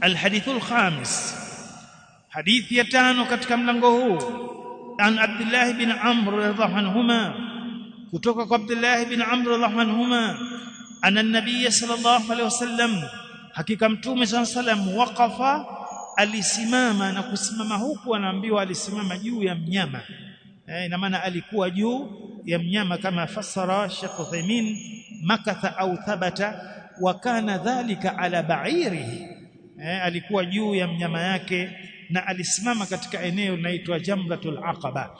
alhadithul khamis hadithi ya tano katika mlango huu an Abdullah bin Amr radhiallahu anhuma kutoka kwa Abdullah bin Amr radhiallahu anhuma anna an-nabiy sallallahu alayhi wasallam hakika mtume wasallam waqafa alisimama na kusimama huku anaambiwa alisimama juu ya mnyama. Eh, ina maana alikuwa juu ya mnyama kama fasara Sheikh Uthaymeen makatha au thabata wa kana dhalika ala ba'irihi eh, alikuwa juu ya mnyama yake na alisimama katika eneo linaloitwa Jamratul Aqaba.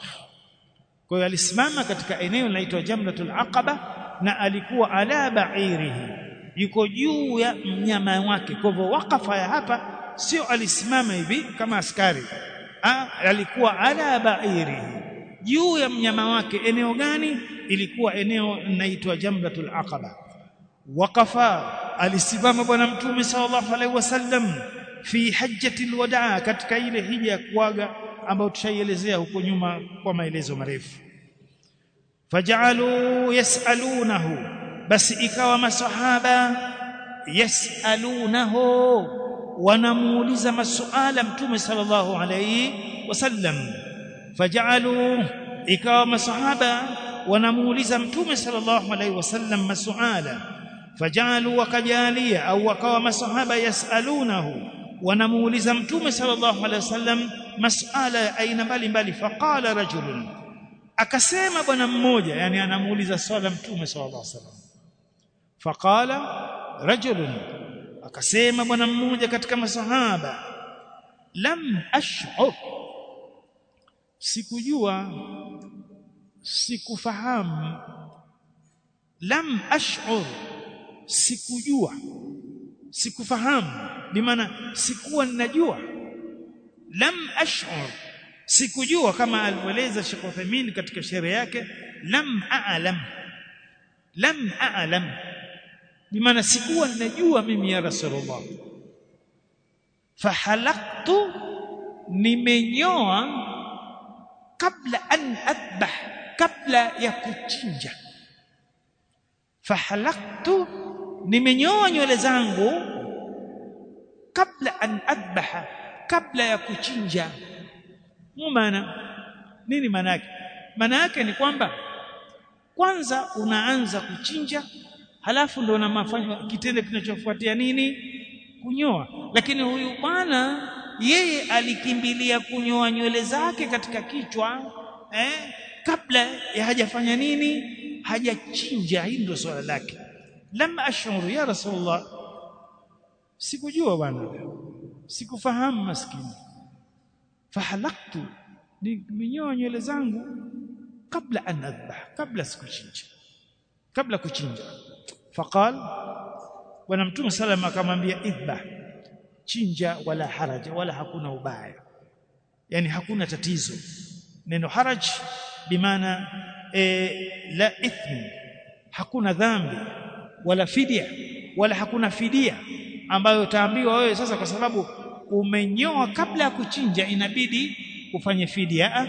Kwa hiyo alisimama katika eneo linaloitwa Jamratul Aqaba na alikuwa ala ba'irihi. Yuko juu ya mnyama wake. Kwa hivyo wakafa ya hapa sio alisimama hivi kama askari. Ha, alikuwa ala ba'irihi. Juu ya mnyama wake. Eneo gani? Ilikuwa eneo linaloitwa Jamratul Aqaba wakafa alisimama bwana mtume sallallahu alaihi wasallam fi hajjatil wadaa katika ile hija ya kuaga ambayo tushaielezea huko nyuma kwa maelezo marefu. Fajalu yasalunahu basi ikawa masahaba yasalunahu wanamuuliza masuala mtume sallallahu alaihi wasallam. Fajalu ikawa masahaba wanamuuliza mtume sallallahu alaihi wasallam masuala فجعلوا وكجاليا أو وكوا الصحابه يسألونه. ونمول زمتوم صلى الله عليه وسلم مسألة أين بل بل فقال رجل أكسيم بنا موجة يعني أنا مول صلى الله عليه وسلم. فقال رجل أكسيم بنا موجة كتك مصحابة لم أشعر. سكجوا سكفهم لم أشعر. Sikujua sikufahamu bimaana sikuwa ninajua lam ash'ur sikujua kama alivyoeleza Sheikh Uthaymeen katika sheria yake lam a'lam lam a'lam bimaana sikuwa ninajua mimi ya rasulullah fahalaqtu nimenyoa kabla an adbah kabla ya kuchinja fahalaqtu nimenyoa nywele zangu kabla an adbaha kabla ya kuchinja. Maana. Nini maana yake? Maana yake ni kwamba kwanza unaanza kuchinja halafu ndo unamafanya kitendo kinachofuatia nini? Kunyoa. Lakini huyu bwana yeye alikimbilia kunyoa nywele zake katika kichwa eh kabla ya hajafanya nini? Hajachinja. Hii ndio swala lake lam ashuru ya rasulullah. Sikujua bwana. Sikufahamu maskini. Fahalaktu nimenyoa nywele zangu kabla an adhbah kabla sikuchinja. Kabla kuchinja. Faqal bwana mtume salama akamwambia idhbah chinja wala haraja wala hakuna ubaya. Yani hakuna tatizo. Neno haraj bimaana e, la ithmi hakuna dhambi wala fidia wala hakuna fidia ambayo utaambiwa wewe sasa kwa sababu umenyoa kabla ya kuchinja inabidi ufanye fidia.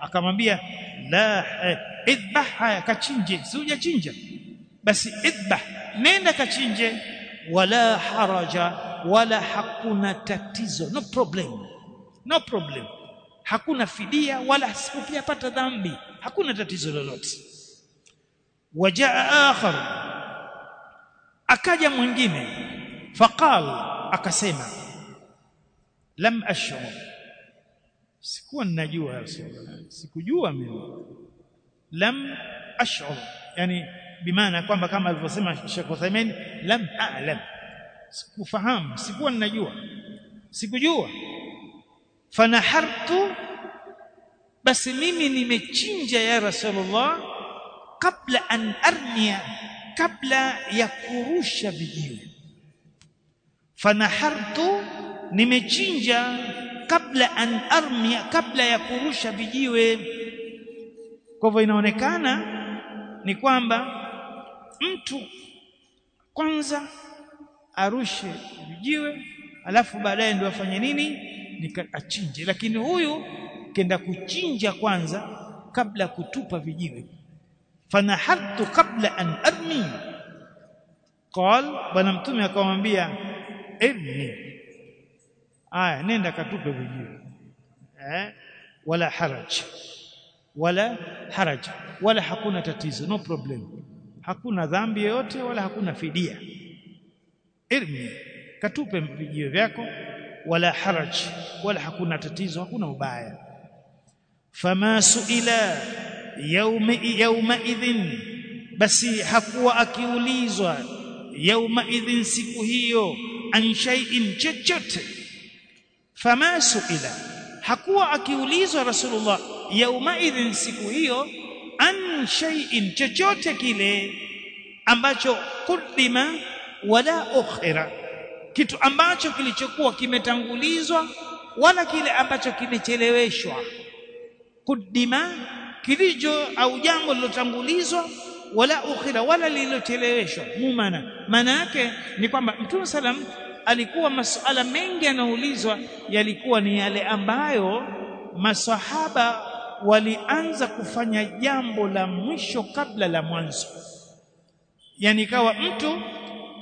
Akamwambia la eh, idhbah haya kachinje. Si hujachinja? Basi idhbah nenda kachinje. Wala haraja wala hakuna tatizo. No problem. No problem. Hakuna fidia wala sikupia pata dhambi. Hakuna tatizo lolote. Wajaa akhar akaja mwingine faqal akasema lam ashur. Sikuwa ninajua sikujua mimi. Lam ashur. Yani bimaana kwamba kama alivyosema Sheikh Uthaymeen lam a'lam. Sikufahamu sikuwa ninajua sikujua. Fanahartu. Basi mimi nimechinja ya rasulullah kabla an armia kabla ya kurusha vijiwe. Fanahartu nimechinja kabla an armia kabla ya kurusha vijiwe. Kwa hivyo inaonekana ni kwamba mtu kwanza arushe vijiwe alafu baadaye ndio afanye nini? Nikachinje lakini huyu kenda kuchinja kwanza kabla kutupa vijiwe fanahartu kabla an armi qal bwana mtume akamwambia ibni aya nenda katupe vijio eh wala haraj. Wala haraj. Wala hakuna tatizo no problem. Hakuna dhambi yoyote wala hakuna fidia. Irmi katupe vijio vyako wala haraj. Wala hakuna tatizo hakuna ubaya. Fama suila yauma yauma idhin. Basi hakuwa akiulizwa yaumaidhin siku hiyo an shay'in chochote. Fama suila. Hakuwa akiulizwa rasulullah yaumaidhin siku hiyo an shay'in chochote kile ambacho kudima wala ukhira. Kitu ambacho kilichokuwa kimetangulizwa wala kile ambacho kimecheleweshwa. Kudima kilicho au jambo lilotangulizwa wala ukhira wala lililocheleweshwa. Mumana maana yake ni kwamba mtume salam alikuwa masuala mengi yanaulizwa yalikuwa ni yale ambayo masahaba walianza kufanya jambo la mwisho kabla la mwanzo. Yani ikawa mtu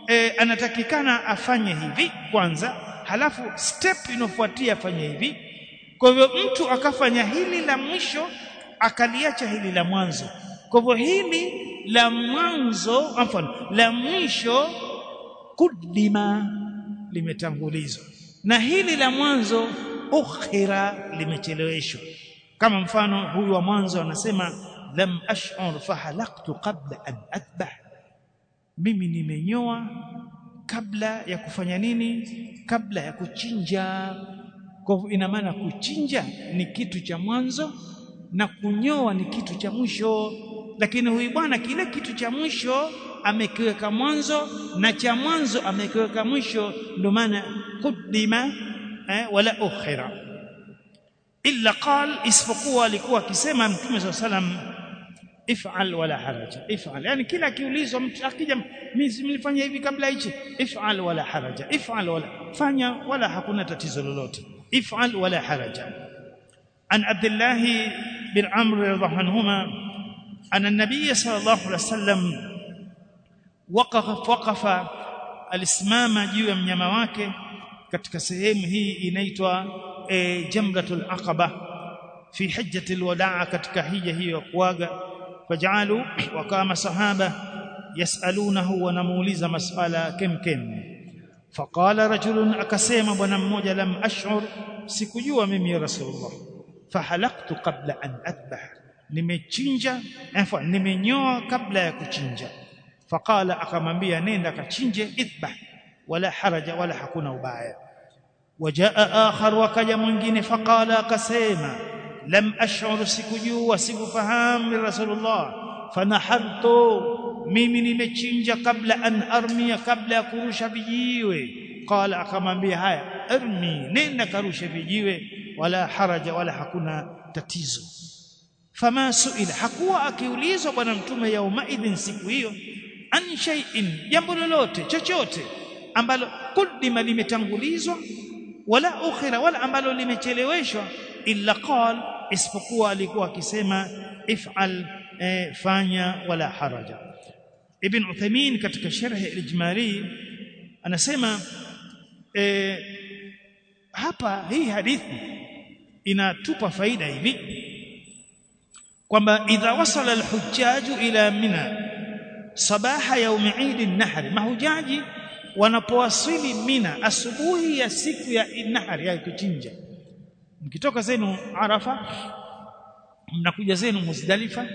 e, anatakikana afanye hivi kwanza halafu step inofuatia afanye hivi. Kwa hivyo mtu akafanya hili la mwisho akaliacha hili la mwanzo. Kwa hivyo hili la mwanzo mfano la mwisho kudima limetangulizwa. Na hili la mwanzo ukhira limecheleweshwa. Kama mfano huyu wa mwanzo anasema lam ash'ur fahalaqtu qabla an atbah mimi nimenyoa kabla ya kufanya nini? Kabla ya kuchinja. Kwa hivyo ina maana kuchinja ni kitu cha mwanzo na kunyoa ni kitu cha mwisho. Lakini huyu bwana kile kitu cha mwisho amekiweka mwanzo na cha mwanzo amekiweka mwisho ndio maana kudima eh, wala ukhira. Illa qal isipokuwa alikuwa akisema mtume swalla salam if'al wala haraja if'al yani kila akiulizwa mtu akija nilifanya hivi kabla hichi? If'al wala haraja if'al wala fanya wala hakuna tatizo lolote. If'al wala haraja an abdullah bin amr radhiallahu anhuma anna an-nabiy sallallahu alaihi wasallam waqafa waqafa alisimama juu ya mnyama wake katika sehemu hii inaitwa e, jamratul aqaba fi hajjatil wadaa katika hija hiyo ya kuaga fajalu wakama sahaba yasalunahu wanamuuliza masala kemkem faqala rajulun akasema bwana mmoja lam ash'ur sikujua mimi ya rasulullah fahalaqtu qabla an adbah nimechinja afa nimenyoa kabla ya kuchinja faqala akamwambia nenda kachinje idbah wala haraja wala hakuna ubaya wajaa akhar wakaja mwingine faqala akasema lam ash'ur sikujua sikufahamu rasulullah fanahartu mimi nimechinja kabla an armia kabla ya kurusha vijiwe qala akamwambia haya armi nenda karusha vijiwe wala haraja wala hakuna tatizo. Fama suila hakuwa akiulizwa bwana mtume yauma idhin siku hiyo an shay'in jambo lolote chochote ambalo kudima limetangulizwa wala ukhira wala ambalo limecheleweshwa illa qal isipokuwa alikuwa akisema if'al e, fanya wala haraja. Ibn Uthaymeen katika sharh al-ijmali anasema eh, hapa hii hadithi inatupa faida hivi kwamba idha wasala al-hujjaju ila mina sabaha yaum Eid an-nahr mahujaji wanapowasili mina asubuhi ya siku ya nahari ya kuchinja. Mkitoka zenu Arafa mnakuja zenu Muzdalifa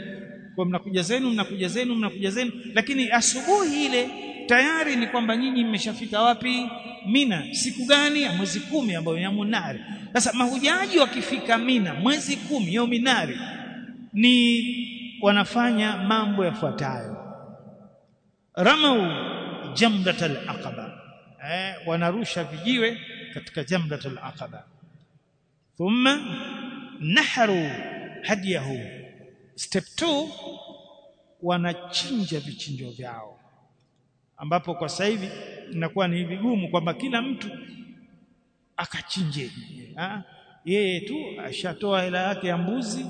kwa mnakuja zenu mnakuja zenu mnakuja zenu lakini asubuhi ile tayari ni kwamba nyinyi mmeshafika wapi? Mina. Siku gani? Ya mwezi kumi ambayo ya Munari. Sasa mahujaji wakifika Mina mwezi kumi ya Minari ni wanafanya mambo yafuatayo. Ramau jamratul aqaba. Eh wanarusha vijiwe katika jamratul aqaba. Thumma naharu hadiyahu. Step 2 wanachinja vichinjo vyao ambapo kwa sasa hivi inakuwa ni vigumu kwamba kila mtu akachinje. Yeye tu ashatoa hela yake ya mbuzi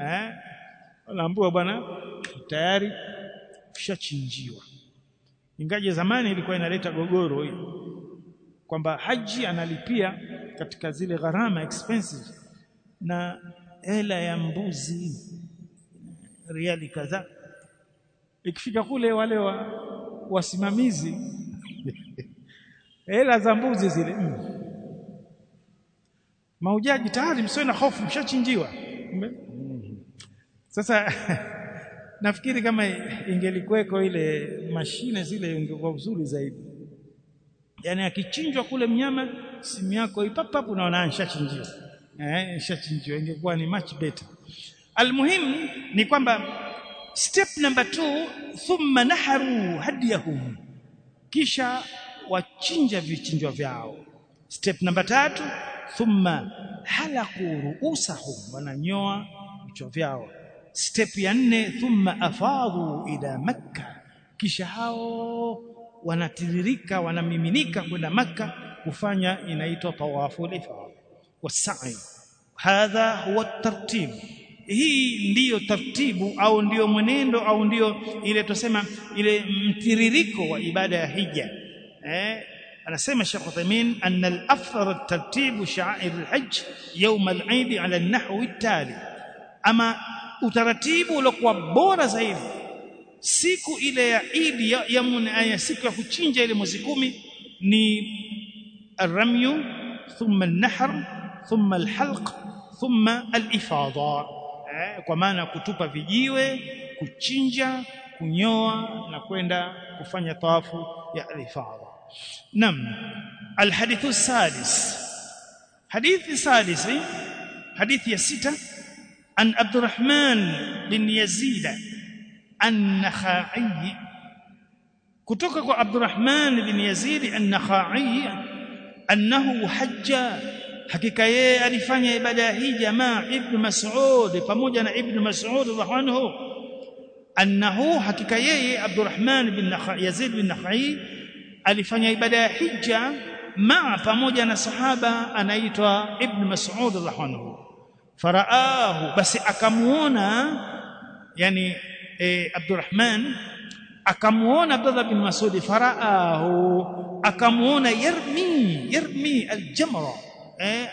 eh anaambiwa bwana tayari ushachinjiwa ingaje zamani ilikuwa inaleta gogoro hiyo kwamba haji analipia katika zile gharama expenses na hela ya mbuzi riali kadhaa. Ikifika kule wale wa, wasimamizi. Hela za mbuzi zile. Mm. maujaji tayari msio na hofu mshachinjiwa. Sasa nafikiri kama ingelikweko ile mashine zile ingekuwa uzuri zaidi. Yani akichinjwa kule mnyama simu yako ipapapu unaona nshachinjiwa eh nshachinjiwa ingekuwa ni much better. Almuhim ni kwamba step number 2 thumma naharu hadiyahum kisha wachinja vichinjwa vyao. Step number tatu thumma halaqu ruusahum wananyoa vichwa vyao. Step ya nne thumma afadhu ila makka. Kisha hao wanatiririka wanamiminika kwenda makka kufanya inaitwa tawafu ifadha wasai hadha huwa tartib hii ndiyo tartibu au ndiyo mwenendo au ndiyo ile tusema ile mtiririko wa ibada ya hija eh anasema Sheikh Uthaymeen anna al-afdal tartibu sha'air al-hajj yawm al-eid ala an-nahwi at-tali ama utaratibu uliokuwa bora zaidi siku ile ya Eid ya, ya, siku ya kuchinja ile mwezi kumi ni الرمي ثم النحر ثم الحلق ثم الإفاضة kwa maana kutupa vijiwe kuchinja kunyoa na kwenda kufanya tawafu ya al-ifadha nam alhadithu sadis hadithi sadis hadithi ya sita. An Abdurrahman bin Yazid an-Nakhai. Kutoka kwa Abdurrahman bin Yazid an-Nakhai annahu hajja hakika yeye alifanya ibada ya hija ma ibn Mas'ud pamoja na ibn Mas'ud radhiallahu annahu hakika yeye Abdurrahman bin Yazid bin Nakhai alifanya ibada ya hija ma pamoja na sahaba anaitwa ibn Mas'ud radhiallahu faraahu basi akamuona yani e, Abdurrahman akamuona Abdullah bin Mas'ud faraahu akamuona yarmi yarmi aljamra eh,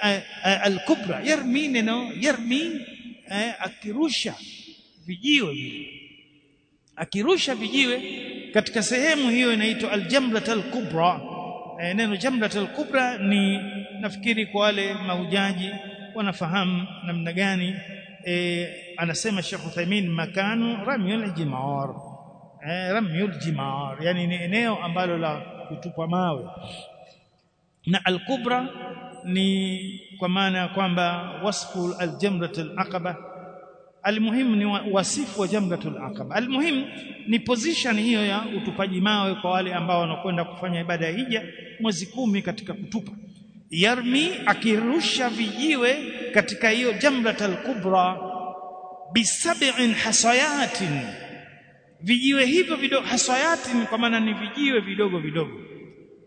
alkubra yarmi neno yarmi eh, akirusha vijiwe akirusha vijiwe katika sehemu hiyo inaitwa aljamlat alkubra eh, neno jamrat alkubra ni nafikiri kwa wale mahujaji wanafahamu namna gani eh, anasema Sheikh Uthaymeen makanu ramyul jimar. Eh, ramyul jimar yani ni eneo ambalo la kutupa mawe na al-kubra ni kwa maana ya kwamba wasfu al-jamrat al-aqaba. Almuhim ni wasifu wa jamratul aqaba almuhim ni position hiyo ya utupaji mawe kwa wale ambao wanakwenda kufanya ibada ya hija mwezi kumi katika kutupa. Yarmi akirusha vijiwe katika hiyo jamratul kubra bisab'in hasayatin. Vijiwe hivyo vidogo hasayatin kwa maana ni vijiwe vidogo vidogo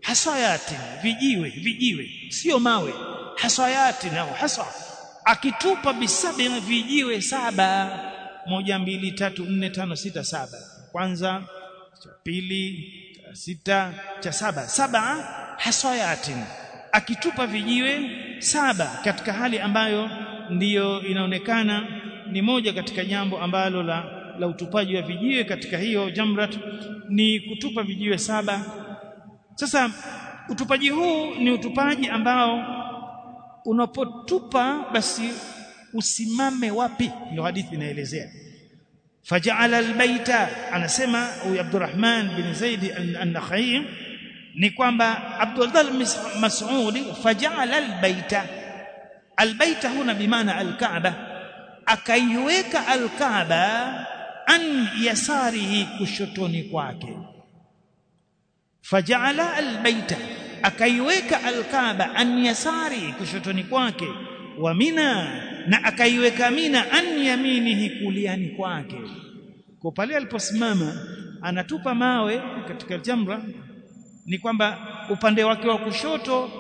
hasayatin vijiwe vijiwe sio mawe. Hasayatin au hasa akitupa bisabi vijiwe saba. Moja mbili tatu nne tano sita saba. Kwanza cha pili cha sita cha saba. Saba hasayatin akitupa vijiwe saba katika hali ambayo ndiyo inaonekana ni moja katika jambo ambalo la, la utupaji wa vijiwe katika hiyo jamrat ni kutupa vijiwe saba sasa utupaji huu ni utupaji ambao unapotupa basi usimame wapi? Ndio hadithi inaelezea. Faja'ala albayta anasema huyu Abdurrahman bin Zaid an-Nakhai ni kwamba Abdullah Mas'ud faja'ala albayta albayta huna bimaana alkaaba. Akaiweka alkaaba an yasarihi kushotoni kwake faja'ala albaita akaiweka alkaaba an yasari kushotoni kwake wa mina na akaiweka mina an yaminihi kuliani kwake. Kwa pale aliposimama anatupa mawe katika jamra ni kwamba upande wake wa kushoto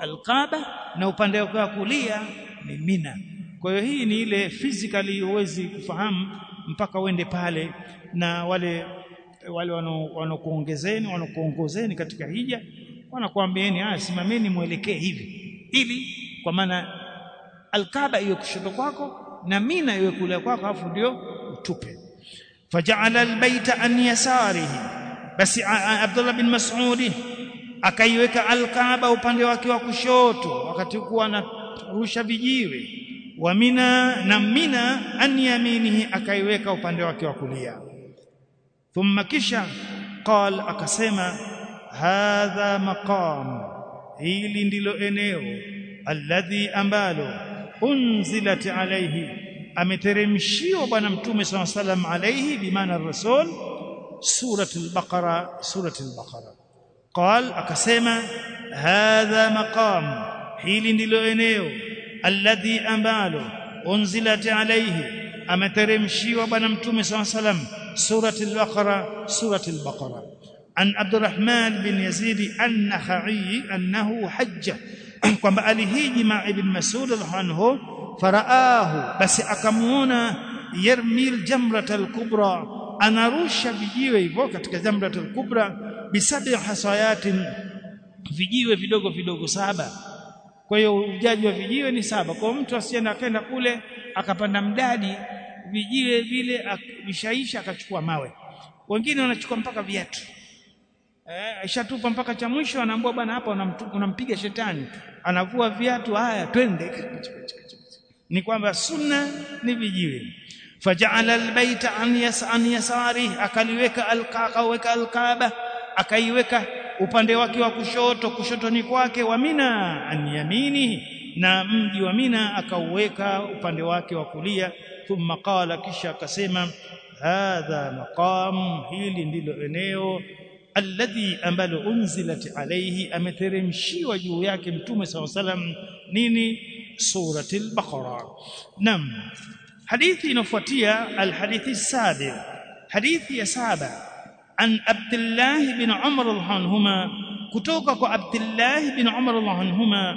alkaaba na upande wake wa kulia ni mina. Kwa hiyo hii ni ile physically huwezi kufahamu mpaka uende pale na wale wale wanokuongezeni wanokuongozeni katika hija wanakuambieni ah simameni mwelekee hivi. Ili kwa maana alkaaba iwe kushoto kwako na mina iwe kulia kwako afu ndio utupe. Faja'ala albayta an yasarihi. Basi Abdullah bin Mas'ud akaiweka alkaaba upande wake wa kushoto wakati kuwa anarusha vijiwe. Wa mina na mina an yaminihi akaiweka upande wake wa kulia thumma kisha qal akasema hadha maqam hili ndilo eneo alladhi ambalo unzilat alayhi ameteremshiwa bwana mtume SAW salam alayhi bimaana rasul suratul baqara suratul baqara. Qal akasema hadha maqam hili ndilo eneo alladhi ambalo unzilat alayhi ameteremshiwa bwana mtume SAW salam suratul baqara suratul baqara عن عبد الرحمن بن يزيد النخعي أنه حج kwamba alihiji ma ibn Mas'ud anhu faraahu basi akamuona yarmil jamratal kubra anarusha vijiwe hivyo katika jamratal kubra bisabi hasayatin vijiwe vidogo vidogo saba kwa hiyo ujaji wa vijiwe ni saba kwa mtu asienda akaenda kule akapanda mdadi vijiwe vile vishaisha akachukua mawe. Wengine wanachukua mpaka viatu. Eh ashatupa mpaka cha mwisho anaambia bwana hapa unampiga shetani. Anavua viatu haya twende. Ni kwamba sunna ni vijiwe. Faja'ala albayta an yas'an yasari akaliweka alqaqa weka alkaaba akaiweka upande wake wa kushoto kushotoni kwake wa mina an yamini na mji wa mina akauweka upande wake wa kulia thumma qala kisha akasema hadha maqam hili ndilo eneo alladhi ambalo unzilat alayhi ameteremshiwa juu yake mtume saw salam nini? Suratul baqara. Nam hadithi inafuatia alhadithi sabi hadithi ya saba an abdullah bin umar anhuma kutoka kwa abdullah bin umar anhuma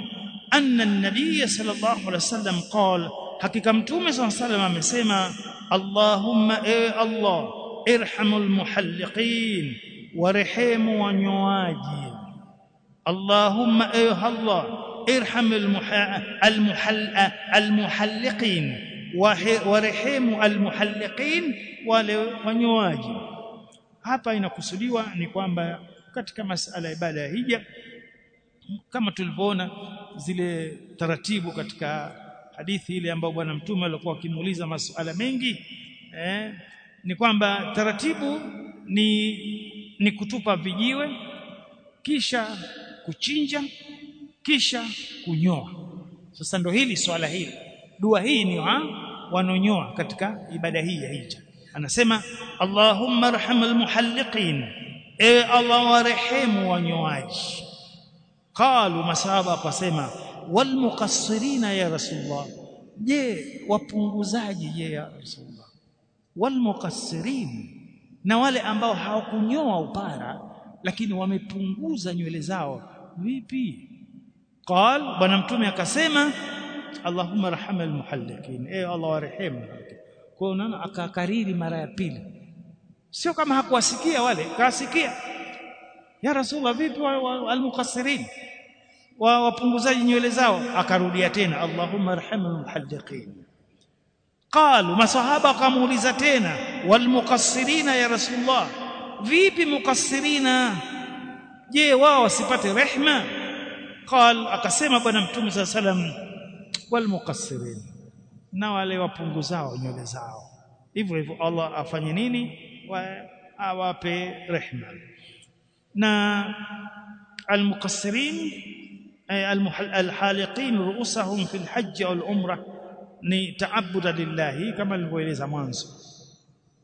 anna an-nabiy sallallahu alayhi wasallam qala hakika mtume saw amesema allahumma e allah irhamul muhalliqin warehemu wanyoaji Allahumma e Allah irham almuhalliqin warehemu almuhalliqin wale wanyoaji hapa inakusudiwa ni kwamba katika masala ya ibada ya hija kama tulivyoona zile taratibu katika hadithi ile ambayo bwana mtume alikuwa akimuuliza masuala mengi eh, ni kwamba taratibu ni ni kutupa vijiwe kisha kuchinja kisha kunyoa. Sasa ndo hili swala hili. Dua hii ni wa wanonyoa katika ibada hii ya hija. Anasema Allahumma arhamul muhalliqin. E Allah warehemu wanyoaji. Qalu masahaba akasema wal muqassirina ya rasulullah. Je wapunguzaji je ya rasulullah? Wal muqassirin na wale ambao hawakunyoa upara lakini wamepunguza nywele zao. Vipi? Qal bwana mtume akasema Allahumma rahamil muhallikin. Eh Allah warehemu kwa unaona akakariri mara ya pili. Sio kama hakuwasikia wale kasikia ya rasulullah vipi almuqassirin wa wapunguzaji nywele zao. Akarudia tena Allahumma arhamul muhallikin qalu masahaba akamuuliza tena walmuqassirina ya rasulullah vipi muqassirina? Je wao wasipate rehma? Qal akasema bwana mtume saa salam walmuqassirin na wale wapunguzao nywele zao. Hivyo hivyo Allah afanye nini? Wa awape rehma. Na almuqassirin alhaliqin ru'usahum fi alhajj wal umrah ni taabuda lillahi kama nilivyoeleza mwanzo.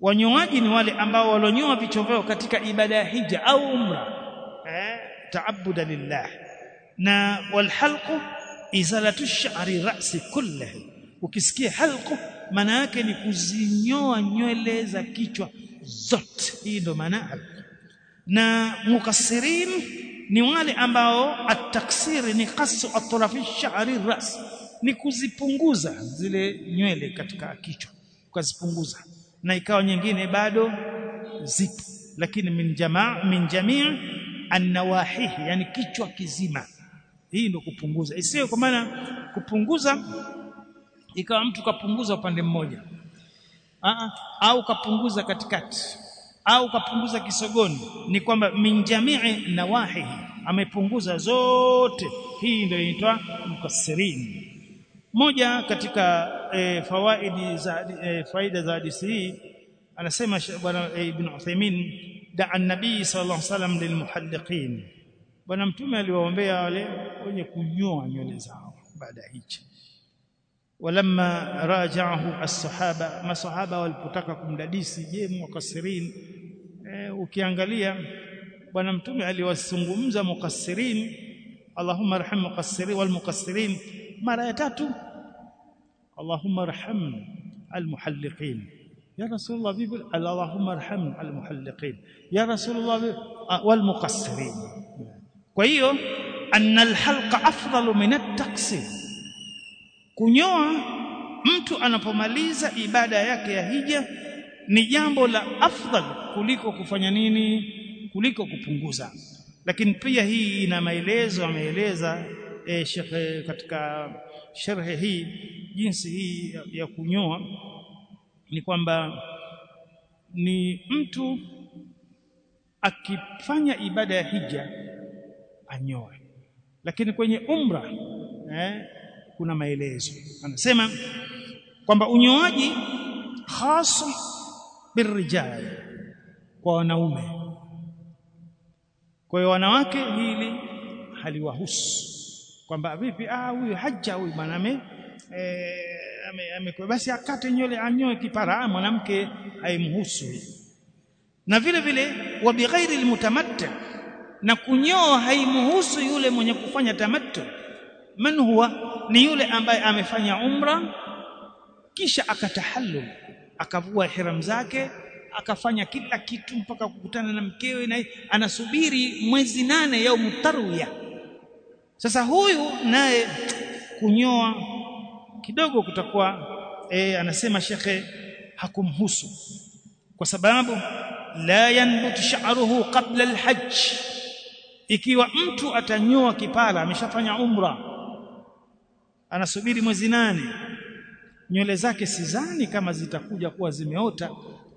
Wanyoaji ni wale ambao walonyoa vichwa vyao katika ibada ya hija au umra. Eh taabuda lillah na walhalqu izalatu sha'ri ra'si kullihi. Ukisikia halqu maana yake ni kuzinyoa nywele za kichwa zote. Hii ndo maana na mukassirin ni wale ambao at-taksir ni qasu atrafi sha'ri ras. Ni kuzipunguza zile nywele katika kichwa ukazipunguza na ikawa nyingine bado zipo. Lakini min jamaa min jamii an-nawahihi yani kichwa kizima. Hii ndio kupunguza. Isiyo kwa maana kupunguza ikawa mtu kapunguza upande mmoja. Aa, au kapunguza katikati au kapunguza kisogoni ni kwamba min jamii nawahi amepunguza zote. Hii ndio inaitwa mukassirin. Moja katika e, fawaidi za e, faida za hadithi hii anasema bwana e, ibn Uthaymeen da an-nabii sallallahu alaihi wasallam lilmuhalliqin bwana mtume aliwaombea wale wenye kunyoa nywele zao baada hichi. Walamma raja'ahu as-sahaba masahaba walipotaka kumdadisi je mukassirin e, ukiangalia bwana mtume aliwazungumza mukassirin Allahumma arham mukassirin wal mukassirin mara ya tatu Allahumma arham al muhalliqin ya rasulullah vipi Allahumma arham al muhalliqin ya rasulullah wal mukassirin kwa hiyo anna al halqa afdalu min at taqsir kunyoa mtu anapomaliza ibada yake ya hija ni jambo la afdal kuliko kufanya nini kuliko kupunguza. Lakini pia hii ina maelezo ameeleza e, shekhe katika sharhe hii jinsi hii ya, ya kunyoa ni kwamba ni mtu akifanya ibada ya hija anyoe. Lakini kwenye umra eh, kuna maelezo. Anasema kwamba unyoaji hasa birrijal kwa wanaume. Kwa hiyo wanawake hili haliwahusu. Kwamba vipi ah huyu haja huyu bwana ame eh, ame, basi akate nywele anyoe kipara mwanamke haimhusu. Na vile vile wa bighairi almutamatta na kunyoa haimhusu yule mwenye kufanya tamattu. Man huwa ni yule ambaye amefanya umra kisha akatahallul akavua ihram zake akafanya kila kitu mpaka kukutana na mkewe na anasubiri mwezi nane ya mutarwiya sasa huyu naye kunyoa kidogo kutakuwa e, anasema shekhe hakumhusu. Kwa sababu la yanbut sha'ruhu qabla alhajj. Ikiwa mtu atanyoa kipala ameshafanya umra anasubiri mwezi nane nywele zake sizani kama zitakuja kuwa zimeota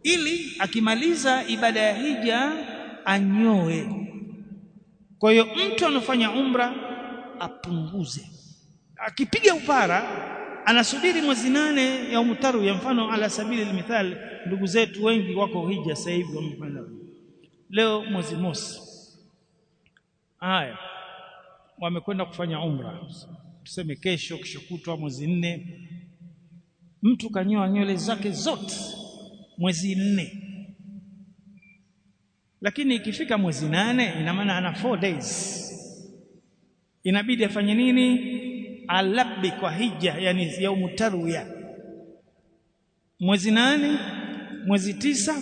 ili akimaliza ibada ya hija anyoe. Kwa hiyo mtu anofanya umra apunguze. Akipiga upara anasubiri mwezi nane ya umtaru ya mfano ala sabili limithal ndugu zetu wengi wako hija sasa hivi wamefanya. Leo mwezi mosi. Haya wamekwenda kufanya umra. Tuseme kesho kesho kutwa mwezi nne mtu kanyoa nywele zake zote mwezi nne. Lakini ikifika mwezi nane ina maana ana 4 days. Inabidi afanye nini? Alabbi kwa hija yani yaumu tarwiya mwezi nane mwezi tisa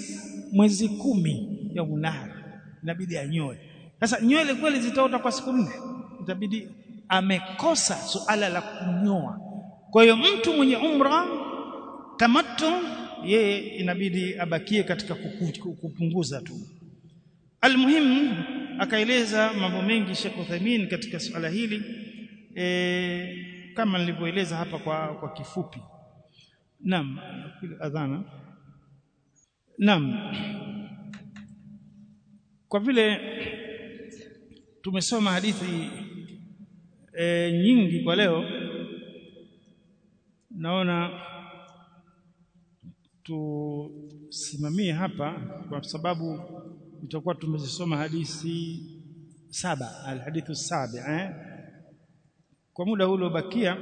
mwezi kumi yaumu nahar. Inabidi anyoe. Sasa nywele kweli zitaota kwa siku nne? Itabidi amekosa suala la kunyoa. Kwa hiyo mtu mwenye umra tamattu yeye inabidi abakie katika kupunguza tu. Almuhim akaeleza mambo mengi Sheikh Uthaymeen katika suala hili e, kama nilivyoeleza hapa kwa, kwa kifupi. Naam adhana. Naam. Kwa vile tumesoma hadithi e, nyingi kwa leo naona tusimamie hapa kwa sababu tutakuwa tumezisoma hadithi saba alhadithu sabi eh? kwa muda ule ubakia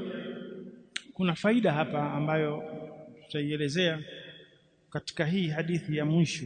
kuna faida hapa ambayo tutaielezea katika hii hadithi ya mwisho